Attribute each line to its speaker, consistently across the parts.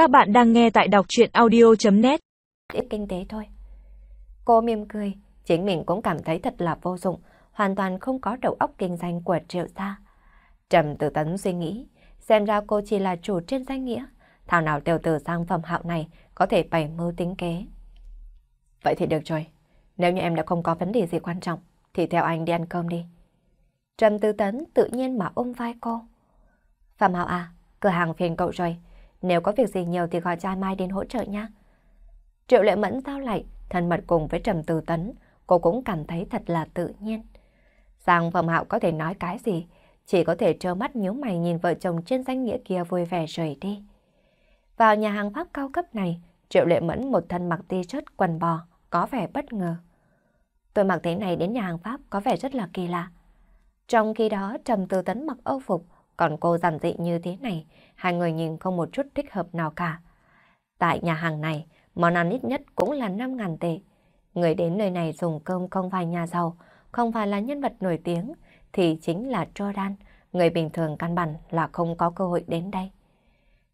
Speaker 1: Các bạn đang nghe tại đọc chuyện audio.net
Speaker 2: Ít kinh tế thôi. Cô mỉm cười, chính mình cũng cảm thấy thật là vô dụng, hoàn toàn không có đầu óc kinh doanh của triệu gia. Trầm tử tấn suy nghĩ, xem ra cô chỉ là chủ trên danh nghĩa, thảo nào tiểu tử sang phẩm hạo này có thể bày mưu tính kế. Vậy thì được rồi, nếu như em đã không có vấn đề gì quan trọng, thì theo anh đi ăn cơm đi. Trầm tư tấn tự nhiên mà ôm vai cô. Phạm Hạo à, cửa hàng phiền cậu rồi. Nếu có việc gì nhiều thì gọi trai Mai đến hỗ trợ nha. Triệu lệ mẫn giao lại, thân mật cùng với Trầm Tư Tấn, cô cũng cảm thấy thật là tự nhiên. Giang phẩm Hạo có thể nói cái gì, chỉ có thể trơ mắt nhíu mày nhìn vợ chồng trên danh nghĩa kia vui vẻ rời đi. Vào nhà hàng Pháp cao cấp này, Triệu lệ mẫn một thân mặc t-shirt quần bò, có vẻ bất ngờ. Tôi mặc thế này đến nhà hàng Pháp có vẻ rất là kỳ lạ. Trong khi đó Trầm Tư Tấn mặc âu phục, còn cô giản dị như thế này, hai người nhìn không một chút thích hợp nào cả. Tại nhà hàng này, món ăn ít nhất cũng là 5.000 tệ. Người đến nơi này dùng cơm không phải nhà giàu, không phải là nhân vật nổi tiếng, thì chính là Jordan, người bình thường căn bản là không có cơ hội đến đây.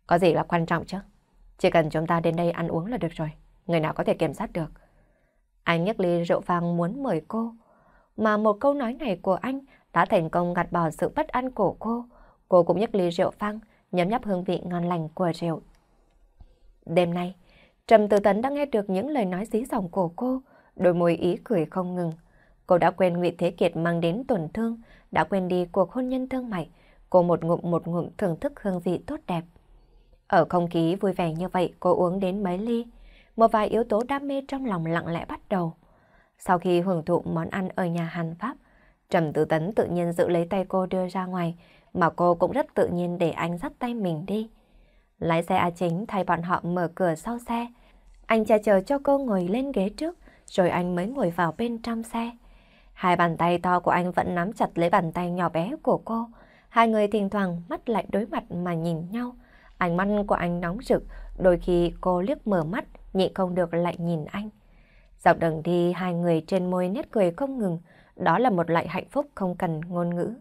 Speaker 2: Có gì là quan trọng chứ? Chỉ cần chúng ta đến đây ăn uống là được rồi, người nào có thể kiểm soát được. Anh nhấc ly rượu vang muốn mời cô, mà một câu nói này của anh đã thành công gạt bỏ sự bất an của cô. Cô cũng nhấc ly rượu vang, nhấm nháp hương vị ngon lành của rượu. Đêm nay, Trầm Tử Tấn đã nghe được những lời nói dí dỏng của cô, đôi môi ý cười không ngừng. Cô đã quên Ngụy Thế Kiệt mang đến tổn thương, đã quên đi cuộc hôn nhân thương mại. Cô một ngụm một ngụm thưởng thức hương vị tốt đẹp. Ở không khí vui vẻ như vậy, cô uống đến mấy ly. Một vài yếu tố đam mê trong lòng lặng lẽ bắt đầu. Sau khi hưởng thụ món ăn ở nhà Hàn Pháp, Trầm Tử Tấn tự nhiên giữ lấy tay cô đưa ra ngoài, mà cô cũng rất tự nhiên để anh dắt tay mình đi. Lái xe A Chính thay bọn họ mở cửa sau xe. Anh che chờ cho cô ngồi lên ghế trước, rồi anh mới ngồi vào bên trong xe. Hai bàn tay to của anh vẫn nắm chặt lấy bàn tay nhỏ bé của cô. Hai người thỉnh thoảng mắt lại đối mặt mà nhìn nhau. Ánh mắt của anh nóng rực, đôi khi cô liếc mở mắt, nhịn không được lại nhìn anh. Dọc đường đi, hai người trên môi nét cười không ngừng, đó là một loại hạnh phúc không cần ngôn ngữ.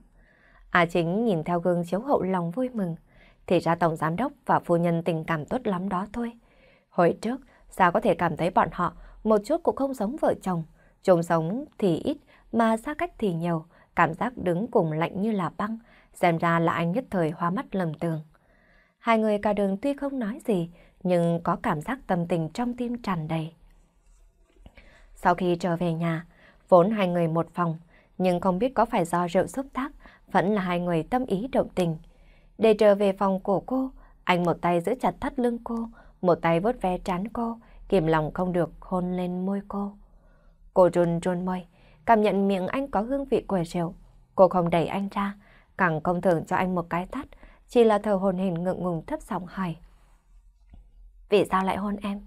Speaker 2: A Chính nhìn theo gương chiếu hậu lòng vui mừng. Thì ra Tổng Giám Đốc và phu nhân tình cảm tốt lắm đó thôi. Hồi trước, sao có thể cảm thấy bọn họ một chút cũng không giống vợ chồng. chồng sống thì ít, mà xa cách thì nhiều. Cảm giác đứng cùng lạnh như là băng. Xem ra là anh nhất thời hoa mắt lầm tường. Hai người cả đường tuy không nói gì, nhưng có cảm giác tâm tình trong tim tràn đầy. Sau khi trở về nhà, vốn hai người một phòng, nhưng không biết có phải do rượu xúc tác, vẫn là hai người tâm ý động tình. Để trở về phòng của cô, anh một tay giữ chặt thắt lưng cô, một tay vớt ve trán cô, kìm lòng không được hôn lên môi cô. Cô run run môi, cảm nhận miệng anh có hương vị của rượu. Cô không đẩy anh ra, càng không thưởng cho anh một cái thắt, chỉ là thở hồn hình ngượng ngùng thấp giọng hỏi. Vì sao lại hôn em?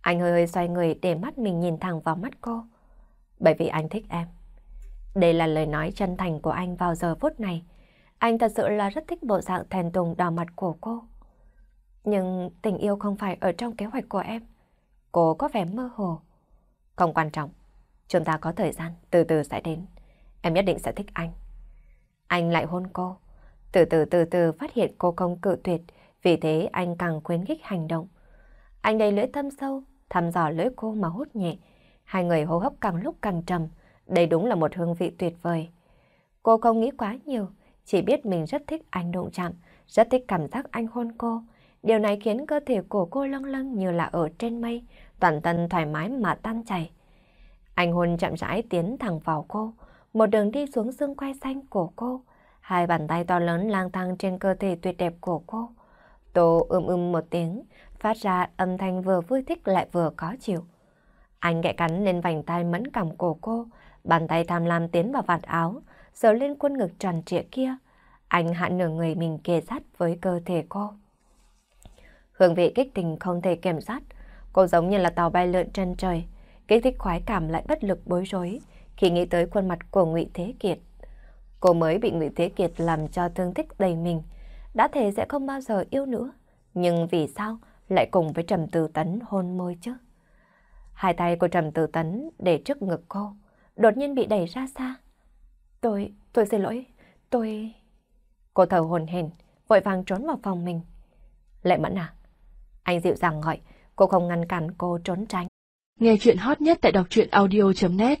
Speaker 2: Anh hơi hơi xoay người để mắt mình nhìn thẳng vào mắt cô. Bởi vì anh thích em. Đây là lời nói chân thành của anh vào giờ phút này. Anh thật sự là rất thích bộ dạng thèn tùng đỏ mặt của cô. Nhưng tình yêu không phải ở trong kế hoạch của em. Cô có vẻ mơ hồ. Không quan trọng. Chúng ta có thời gian, từ từ sẽ đến. Em nhất định sẽ thích anh. Anh lại hôn cô. Từ từ từ từ phát hiện cô không cự tuyệt, vì thế anh càng khuyến khích hành động. Anh đầy lưỡi thâm sâu, thăm dò lưỡi cô mà hút nhẹ. Hai người hô hấp càng lúc càng trầm. Đây đúng là một hương vị tuyệt vời. Cô không nghĩ quá nhiều, chỉ biết mình rất thích anh đụng chạm, rất thích cảm giác anh hôn cô. Điều này khiến cơ thể của cô lâng lâng như là ở trên mây, toàn thân thoải mái mà tan chảy. Anh hôn chậm rãi tiến thẳng vào cô, một đường đi xuống xương quai xanh của cô. Hai bàn tay to lớn lang thang trên cơ thể tuyệt đẹp của cô. Tô ưm ưm một tiếng, phát ra âm thanh vừa vui thích lại vừa khó chịu. Anh gãy cắn lên vành tay mẫn cảm của cô, bàn tay tham lam tiến vào vạt áo, sờ lên quân ngực tròn trịa kia. Anh hạ nửa người mình kề sát với cơ thể cô. Hương vị kích tình không thể kiểm soát, cô giống như là tàu bay lượn trên trời, kích thích khoái cảm lại bất lực bối rối khi nghĩ tới khuôn mặt của Ngụy Thế Kiệt. Cô mới bị Ngụy Thế Kiệt làm cho thương tích đầy mình, đã thề sẽ không bao giờ yêu nữa, nhưng vì sao lại cùng với Trầm Từ Tấn hôn môi chứ? Hai tay của Trầm Từ Tấn để trước ngực cô, đột nhiên bị đẩy ra xa. Tôi, tôi xin lỗi, tôi... Cô thở hồn hển, vội vàng trốn vào phòng mình. Lệ Mẫn à, Anh dịu dàng gọi, cô không ngăn cản cô trốn tránh.
Speaker 1: Nghe chuyện hot nhất tại đọc truyện audio.net